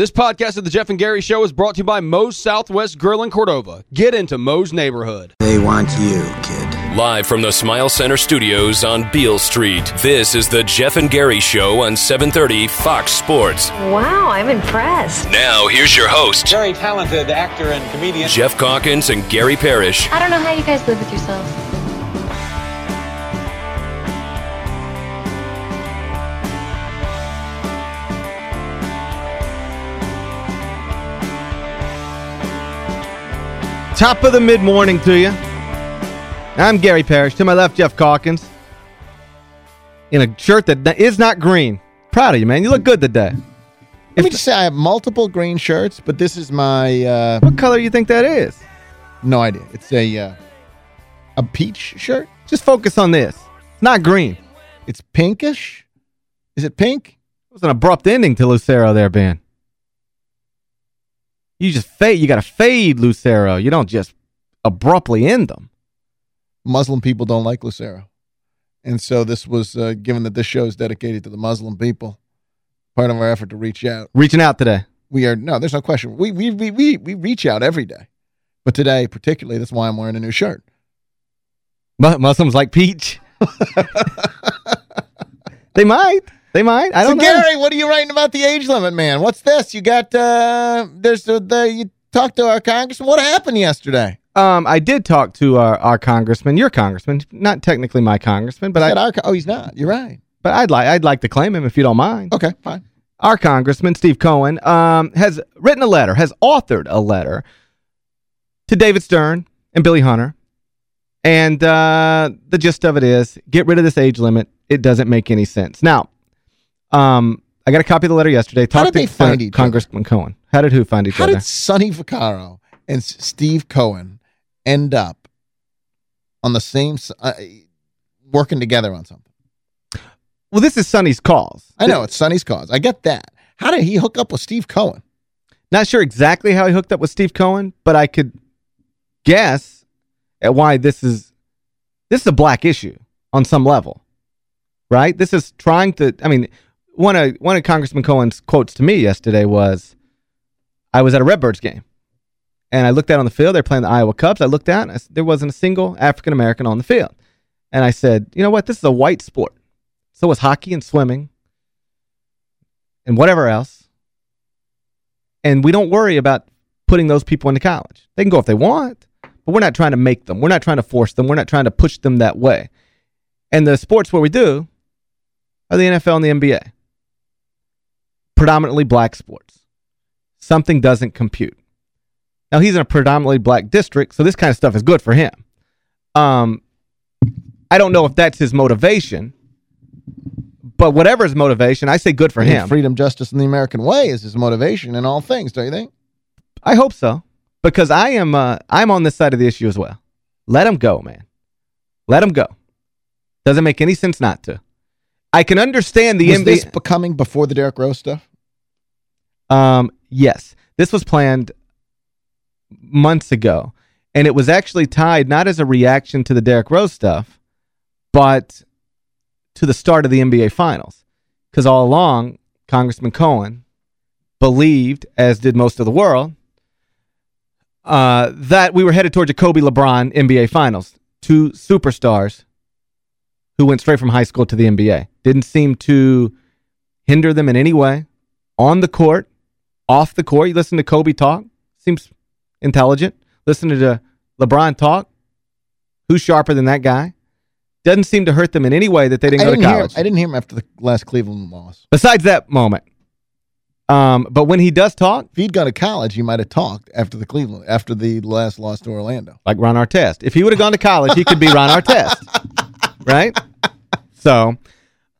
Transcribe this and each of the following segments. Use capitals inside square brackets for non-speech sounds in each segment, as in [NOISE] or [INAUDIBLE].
This podcast of the Geoff and Gary Show is brought to you by Moe's Southwest Grill in Cordova. Get into Moe's neighborhood. They want you, kid. Live from the Smile Center studios on Beale Street, this is the Geoff and Gary Show on 730 Fox Sports. Wow, I'm impressed. Now, here's your host. Very talented actor and comedian. Geoff Calkins and Gary Parrish. I don't know how you guys live with yourselves. Top of the mid-morning to you. I'm Gary Parrish. To my left, Geoff Calkins. In a shirt that is not green. Proud of you, man. You look good today. Let me just say, I have multiple green shirts, but this is my, uh, What color you think that is? no idea. It's a, uh, a peach shirt. Just focus on this. It's not green. It's pinkish. Is it pink? It was an abrupt ending to Lucero there, Ben. You just fade. You got to fade Lucero. You don't just abruptly end them. Muslim people don't like Lucero. And so this was, uh, given that this show is dedicated to the Muslim people, part of our effort to reach out. Reaching out today. We are, no, there's no question. We, we, we, we, we reach out every day. But today, particularly, that's why I'm wearing a new shirt. Mu- Muslims like peach. [LAUGHS] they might. They might. I so don't know. Gary, what are you writing about the age limit, man? What's this? You got uh there's the, the you talked to our congressman. What happened yesterday? Um, I did talk to our, our congressman, your congressman, not technically my congressman, but I our oh, he's not. You're right. but I'd like I'd like to claim him if you don't mind. Okay, fine. Our congressman, Steve Cohen, um, has written a letter, has authored a letter to David Stern and Billy Hunter. And uh, the gist of it is, get rid of this age limit. It doesn't make any sense. Now, um, I got a copy of the letter yesterday. How did they to find each other? Congressman Cohen. How did who find each How other? did Sonny Vaccaro and Steve Cohen end up on the same uh, working together on something? well, this is Sonny's cause. I know it's Sonny's cause. I get that. How did he hook up with Steve Cohen? Not sure exactly how he hooked up with Steve Cohen, but I could guess at why this is this is a black issue on some level. Right? This is trying to I mean, one of one of Congressman Cohen's quotes to me yesterday was I was at a Redbirds game and I looked out on the field, they're playing the Iowa Cubs. I looked out and I there wasn't a single African American on the field. And I said, "You know what? This is a white sport. So is hockey and swimming and whatever else." and we don't worry about putting those people into college. They can go if they want, but we're not trying to make them. We're not trying to force them. We're not trying to push them that way. And the sports where we do are the NFL and the NBA. Predominantly black sports. Something doesn't compute. Now, he's in a predominantly black district, so this kind of stuff is good for him. Um, I don't know if that's his motivation, but whatever his motivation, I say good for him. Freedom, justice, and the American way is his motivation in all things, don't you think? I hope so. Because I am uh, I'm on this side of the issue as well. Let him go, man. Let him go. Doesn't make any sense not to. I can understand the was NBA. this becoming before the Derrick Rose stuff? Um, yes. This was planned months ago. And it was actually tied not as a reaction to the Derrick Rose stuff, but to the start of the NBA Finals. Because all along, Congressman Cohen believed, as did most of the world, uh, that we were headed towards a Kobe LeBron NBA Finals. Two superstars who went straight from high school to the NBA. Didn't seem to hinder them in any way. On the court, off the court, you listen to Kobe talk, seems intelligent. Listen to LeBron talk, who's sharper than that guy? Doesn't seem to hurt them in any way that they didn't I go to didn't, hear, college. I didn't hear him after the last Cleveland loss. Besides that moment. Um, but when he does talk, If he'd gone to college, he might have talked after the Cleveland, after the last loss to Orlando. like Ron Artest. If he would have gone to college, he could be Ron Artest. [LAUGHS] right? So,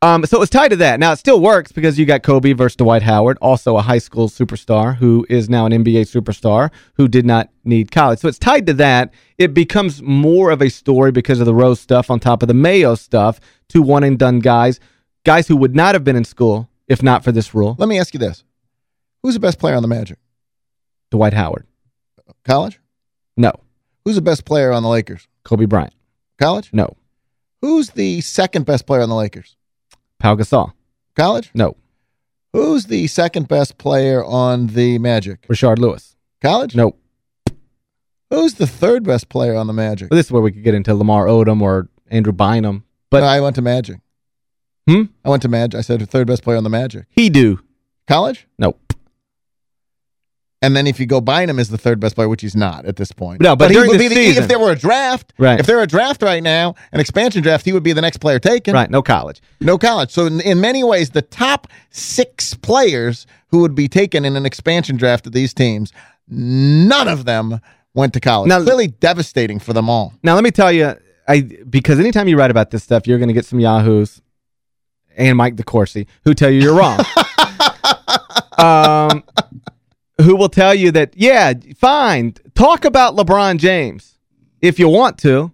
um, so it was tied to that. Now, it still works because you got Kobe versus Dwight Howard, also a high school superstar who is now an NBA superstar who did not need college. So it's tied to that. It becomes more of a story because of the Rose stuff on top of the Mayo stuff, two one-and-done guys, guys who would not have been in school if not for this rule. Let me ask you this. Who's the best player on the Magic? Dwight Howard. College? No. Who's the best player on the Lakers? Kobe Bryant. College? No. Who's the second best player on the Lakers? Pau Gasol. College? No. Who's the second best player on the Magic? Rashard Lewis. College? No. Who's the third best player on the Magic? Well, this is where we could get into Lamar Odom or Andrew Bynum. But no, I went to Magic. Hmm? I went to Magic. I said third best player on the Magic. he do. College? Nope. And then if you go Bynum is the third best player, which he's not at this point. No, but he during would the be season- if there were a draft, Right. if there were a draft right now, an expansion draft, he would be the next player taken. Right, no college. No college. So in, in many ways, the top six players who would be taken in an expansion draft of these teams, none of them went to college. Now- Clearly devastating for them all. Now, let me tell you, I because anytime you write about this stuff, you're going to get some yahoos and Mike DeCourcy who tell you you're wrong. [LAUGHS] um, who will tell you that, yeah, fine, talk about LeBron James if you want to.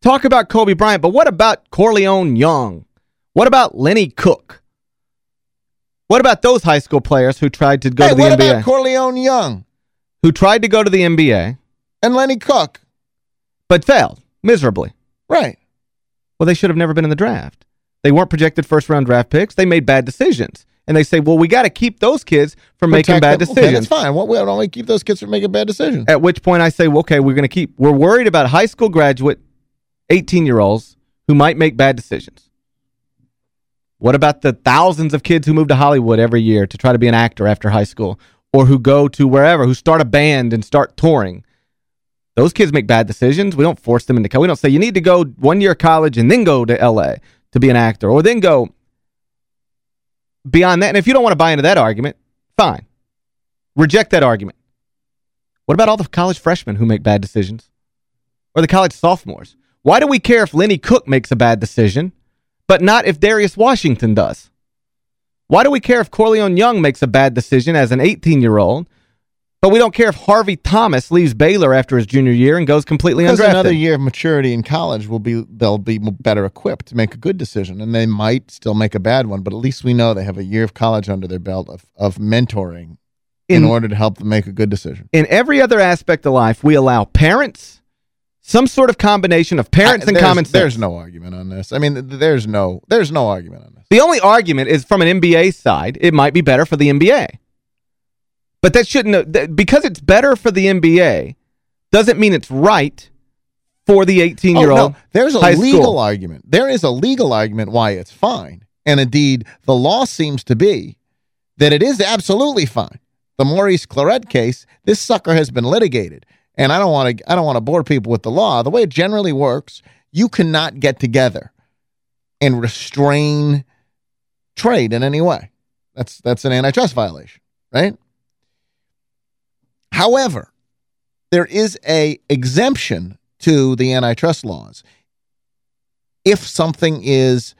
Talk about Kobe Bryant, but what about Korleone Young? What about Lenny Cook? What about those high school players who tried to go hey, to the what NBA? about Korleone Young who tried to go to the NBA, and Lenny Cook? but failed miserably. Right. Well, they should have never been in the draft. They weren't projected first-round draft picks. They made bad decisions. And they say, well, we got to keep those kids from making bad them. Okay, decisions. that's fine. What, why don't we keep those kids from making bad decisions? At which point I say, well, okay, we're going to keep, we're worried about high school graduate 18-year-olds who might make bad decisions. What about the thousands of kids who move to Hollywood every year to try to be an actor after high school or who go to wherever, who start a band and start touring? Those kids make bad decisions. We don't force them into college. We don't say you need to go one year of college and then go to L.A. to be an actor or then go beyond that. And if you don't want to buy into that argument, fine. Reject that argument. What about all the college freshmen who make bad decisions? Or the college sophomores? Why do we care if Lenny Cook makes a bad decision, but not if Darius Washington does? Why do we care if Korleone Young makes a bad decision as an 18-year-old, but we don't care if Harvey Thomas leaves Baylor after his junior year and goes completely Because undrafted? another year of maturity in college will be they'll be better equipped to make a good decision, and they might still make a bad one, but at least we know they have a year of college under their belt of of mentoring in, In- order to help them make a good decision. in every other aspect of life, we allow parents, some sort of combination of parents I- and common sense. There's no argument on this. I mean, there's no there's no argument on this. The only argument is from an NBA side, it might be better for the NBA. But that shouldn't, uh, that- because it's better for the NBA, doesn't mean it's right for the 18-year-old Oh, no, there's a legal school. argument. There is a legal argument why it's fine. And indeed, the law seems to be that it is absolutely fine. The Maurice Clarett case, this sucker has been litigated. And I don't want to I don't want to bore people with the law. The way it generally works, you cannot get together and restrain trade in any way. That's that's an antitrust violation, right? However, there is a exemption to the antitrust laws if something is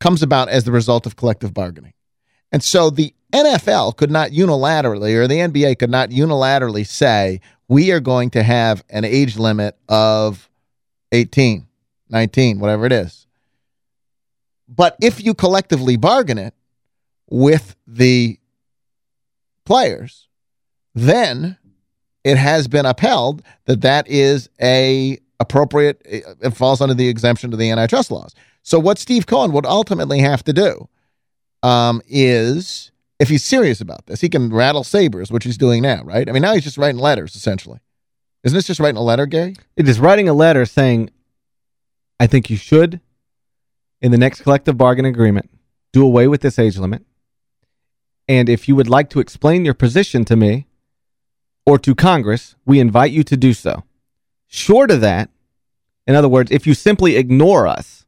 comes about as the result of collective bargaining. And so the NFL could not unilaterally or the NBA could not unilaterally say we are going to have an age limit of 18, 19, whatever it is. But if you collectively bargain it with the players, then it has been upheld that that is a appropriate it falls under the exemption to the antitrust laws. So what steve cohen would ultimately have to do um, is if he's serious about this he can rattle sabers which he's doing now right? I mean now he's just writing letters essentially. Isn't this just writing a letter gary? It is writing a letter saying, I think you should, in the next collective bargaining agreement, do away with this age limit. And if you would like to explain your position to me or to Congress, we invite you to do so. Short of that, in other words, if you simply ignore us,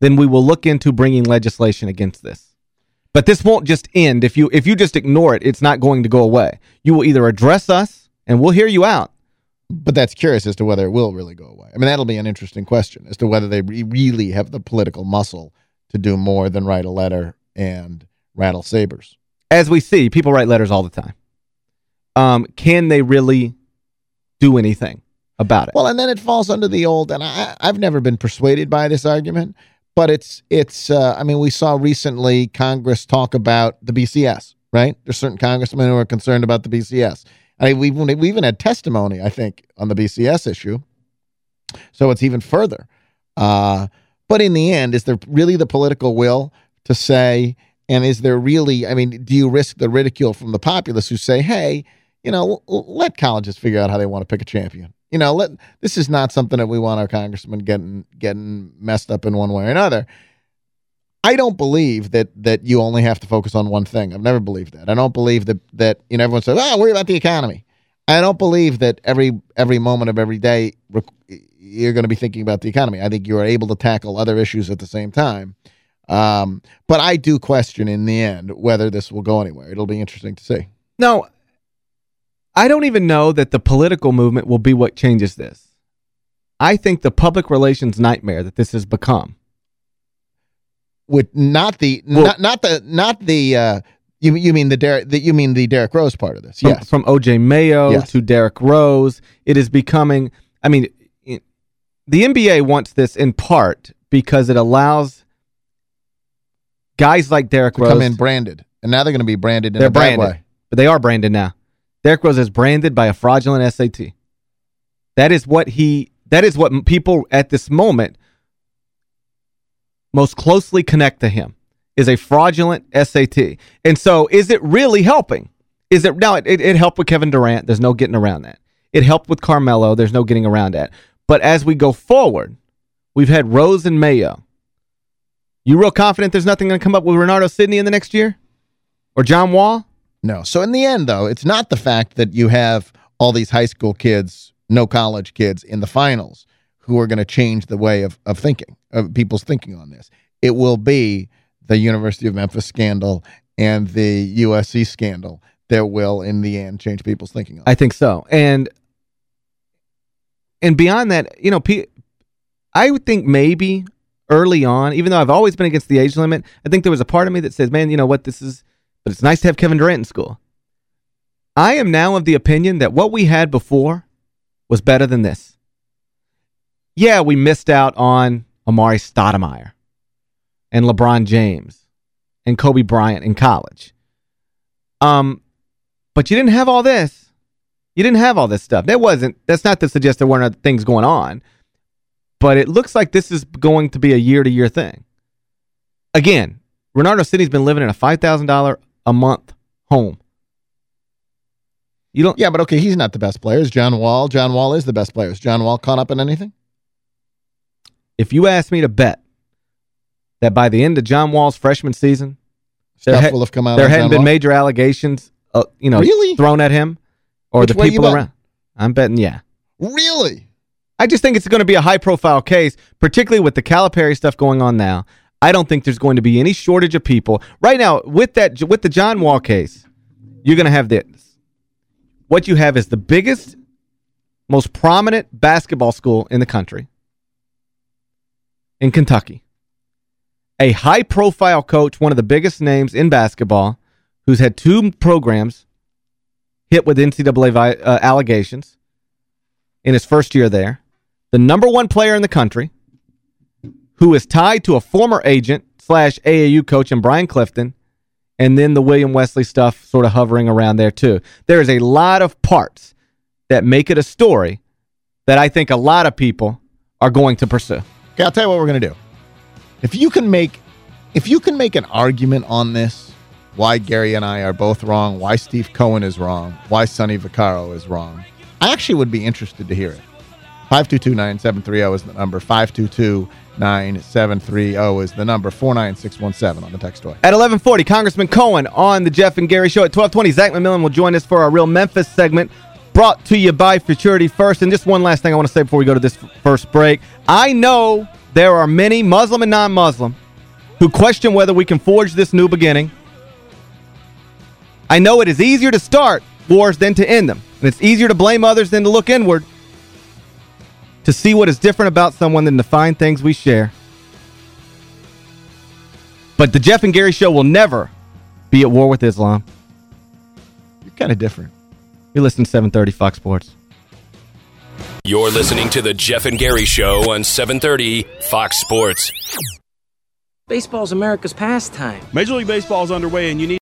then we will look into bringing legislation against this. But this won't just end. If you if you just ignore it, it's not going to go away. You will either address us, and we'll hear you out, but that's curious as to whether it will really go away i mean that'll be an interesting question as to whether they re- really have the political muscle to do more than write a letter and rattle sabers as we see, people write letters all the time. Um, can they really do anything about it? Well, and then it falls under the old, and I, I've never been persuaded by this argument, but it's, it's. Uh, I mean, we saw recently Congress talk about the BCS, right? There's certain congressmen who are concerned about the BCS. I mean, we've, we even had testimony, I think, on the BCS issue. So it's even further. Uh, but in the end, is there really the political will to say And is there really, I mean, do you risk the ridicule from the populace who say, hey, you know, let colleges figure out how they want to pick a champion? You know, let this is not something that we want our congressmen getting getting messed up in one way or another. I don't believe that that you only have to focus on one thing. I've never believed that. I don't believe that that you know everyone says, "Oh, worry about the economy." I don't believe that every every moment of every day you're going to be thinking about the economy. I think you are able to tackle other issues at the same time. Um, but I do question in the end whether this will go anywhere. It'll be interesting to see. No, I don't even know that the political movement will be what changes this. I think the public relations nightmare that this has become. With not the well, not not the not the uh, you you mean the Derrick the, you mean the Derrick Rose part of this? From, yes. From OJ Mayo yes. to Derrick Rose, it is becoming. I mean, the NBA wants this in part because it allows guys like Derrick Rose come in branded, and now they're going to be branded in they're a branded, way. But they are branded now. Derrick Rose is branded by a fraudulent SAT. That is what he that is what people at this moment most closely connect to him is a fraudulent SAT. And so is it really helping? Is it now it, it helped with Kevin Durant, there's no getting around that. It helped with Carmelo, there's no getting around that. But as we go forward, we've had Rose and Mayo. You real confident there's nothing going to come up with Renardo Sidney in the next year? Or John Wall? No. So in the end, though, it's not the fact that you have all these high school kids, no college kids in the finals who are going to change the way of, of thinking, of people's thinking on this. It will be the University of Memphis scandal and the USC scandal that will, in the end, change people's thinking. I think so. And and beyond that, you know, I would think maybe early on, even though I've always been against the age limit, I think there was a part of me that says, man, you know what, this is but it's nice to have Kevin Durant in school. I am now of the opinion that what we had before was better than this. Yeah, we missed out on Amar'e Stoudemire and LeBron James and Kobe Bryant in college. Um, but you didn't have all this. You didn't have all this stuff. That wasn't, that's not to suggest there weren't other things going on. But it looks like this is going to be a year-to-year -year thing. Again, Renardo Sidney's been living in a $5,000 a month home. You don't. Yeah, but okay, he's not the best player. Is John Wall? John Wall is the best player. Is John Wall caught up in anything? If you ask me to bet that by the end of John Wall's freshman season, stuff there will have come out. There hadn't John been Wall? major allegations, uh, you know, really? thrown at him or Which the people around. I'm betting, yeah. Really? I just think it's going to be a high-profile case, particularly with the Calipari stuff going on now. I don't think there's going to be any shortage of people. Right now, with that with the John Wall case, you're going to have this. What you have is the biggest, most prominent basketball school in the country in Kentucky. A high-profile coach, one of the biggest names in basketball, who's had two programs hit with NCAA uh, allegations in his first year there. The number one player in the country who is tied to a former agent slash AAU coach in Brian Clifton, and then the William Wesley stuff sort of hovering around there too. There is a lot of parts that make it a story that I think a lot of people are going to pursue. Okay, I'll tell you what we're going to do. If you can make if you can make an argument on this, why Gary and I are both wrong, why Steve Cohen is wrong, why Sonny Vaccaro is wrong, I actually would be interested to hear it. 522-9730 is the number. 522-9730 is the number. 49617 on the text toy. At 1140, Congressman Cohen on the Geoff and Gary Show. At 1220, Zack McMillin will join us for our Real Memphis segment brought to you by Futurity First. And just one last thing I want to say before we go to this first break. I know there are many, Muslim and non-Muslim, who question whether we can forge this new beginning. I know it is easier to start wars than to end them. And it's easier to blame others than to look inward to see what is different about someone than to find things we share. But the Geoff and Gary Show will never be at war with Islam. You're kind of different. You listen to 730 Fox Sports. You're listening to the Geoff and Gary Show on 730 Fox Sports. Baseball's America's pastime. Major League Baseball is underway and you need